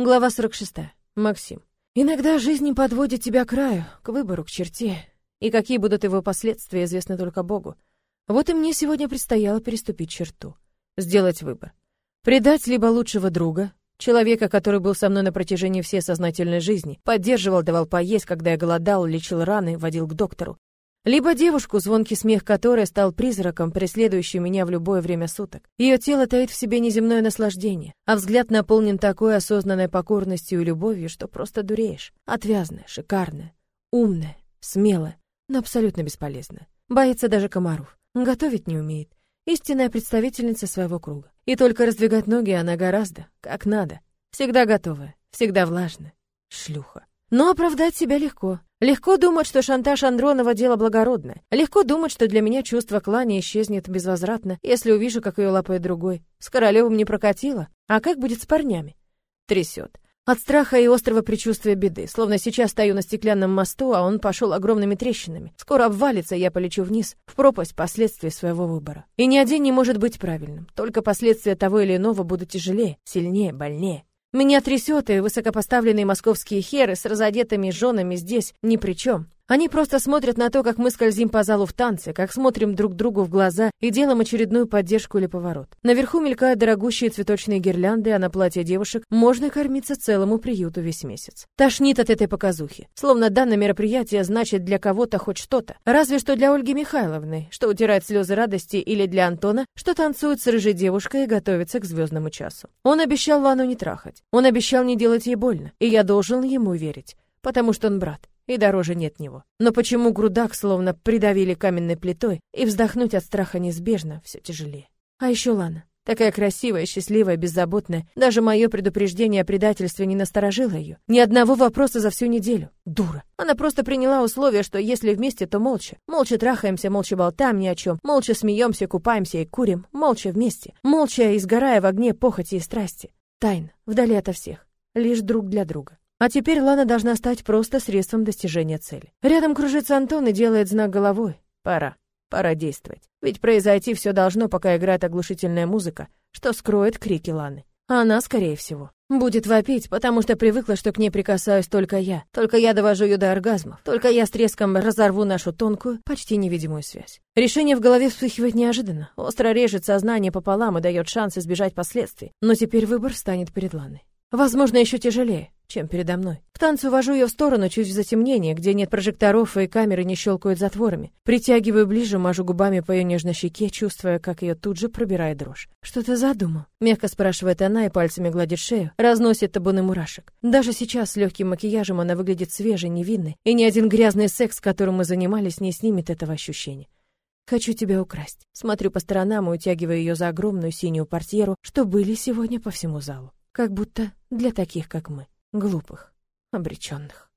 Глава 46. Максим. Иногда жизнь не подводит тебя к краю, к выбору, к черте. И какие будут его последствия, известны только Богу. Вот и мне сегодня предстояло переступить черту. Сделать выбор. Предать либо лучшего друга, человека, который был со мной на протяжении всей сознательной жизни, поддерживал, давал поесть, когда я голодал, лечил раны, водил к доктору, либо девушку, звонкий смех которой стал призраком, преследующим меня в любое время суток. Ее тело таит в себе неземное наслаждение, а взгляд наполнен такой осознанной покорностью и любовью, что просто дуреешь. Отвязная, шикарная, умная, смелая, но абсолютно бесполезная. Боится даже комаров. Готовить не умеет. Истинная представительница своего круга. И только раздвигать ноги она гораздо, как надо. Всегда готовая, всегда влажная. Шлюха. Но оправдать себя легко. Легко думать, что шантаж Андронова дело благородное. Легко думать, что для меня чувство клани исчезнет безвозвратно, если увижу, как ее лапает другой. С Королевым не прокатило. А как будет с парнями? Трясет. От страха и острого предчувствия беды. Словно сейчас стою на стеклянном мосту, а он пошел огромными трещинами. Скоро обвалится, я полечу вниз, в пропасть последствий своего выбора. И ни один не может быть правильным. Только последствия того или иного будут тяжелее, сильнее, больнее. Меня трясет, и высокопоставленные московские херы с разодетыми женами здесь ни при чем. Они просто смотрят на то, как мы скользим по залу в танце, как смотрим друг другу в глаза и делаем очередную поддержку или поворот. Наверху мелькают дорогущие цветочные гирлянды, а на платье девушек можно кормиться целому приюту весь месяц. Тошнит от этой показухи. Словно данное мероприятие значит для кого-то хоть что-то. Разве что для Ольги Михайловны, что утирает слезы радости, или для Антона, что танцует с рыжей девушкой и готовится к звездному часу. Он обещал Лану не трахать. Он обещал не делать ей больно. И я должен ему верить. Потому что он брат и дороже нет него. Но почему грудак словно придавили каменной плитой, и вздохнуть от страха неизбежно все тяжелее. А еще Лана. Такая красивая, счастливая, беззаботная. Даже мое предупреждение о предательстве не насторожило ее. Ни одного вопроса за всю неделю. Дура. Она просто приняла условие, что если вместе, то молча. Молча трахаемся, молча болтаем ни о чем. Молча смеемся, купаемся и курим. Молча вместе. Молча, изгорая в огне похоти и страсти. Тайна. Вдали ото всех. Лишь друг для друга. А теперь Лана должна стать просто средством достижения цели. Рядом кружится Антон и делает знак головой. Пора. Пора действовать. Ведь произойти все должно, пока играет оглушительная музыка, что скроет крики Ланы. А она, скорее всего, будет вопить, потому что привыкла, что к ней прикасаюсь только я. Только я довожу ее до оргазмов. Только я с треском разорву нашу тонкую, почти невидимую связь. Решение в голове вспыхивает неожиданно. Остро режет сознание пополам и дает шанс избежать последствий. Но теперь выбор станет перед Ланой. Возможно, еще тяжелее чем передо мной. К танцу вожу ее в сторону, чуть в затемнение, где нет прожекторов и камеры не щелкают затворами. Притягиваю ближе, мажу губами по ее нежной щеке, чувствуя, как ее тут же пробирает дрожь. «Что ты задумал?» Мягко спрашивает она и пальцами гладит шею, разносит табуны мурашек. Даже сейчас с легким макияжем она выглядит свежей, невинной, и ни один грязный секс, которым мы занимались, не снимет этого ощущения. Хочу тебя украсть. Смотрю по сторонам и утягиваю ее за огромную синюю портьеру, что были сегодня по всему залу. Как будто для таких, как мы глупых, обреченных.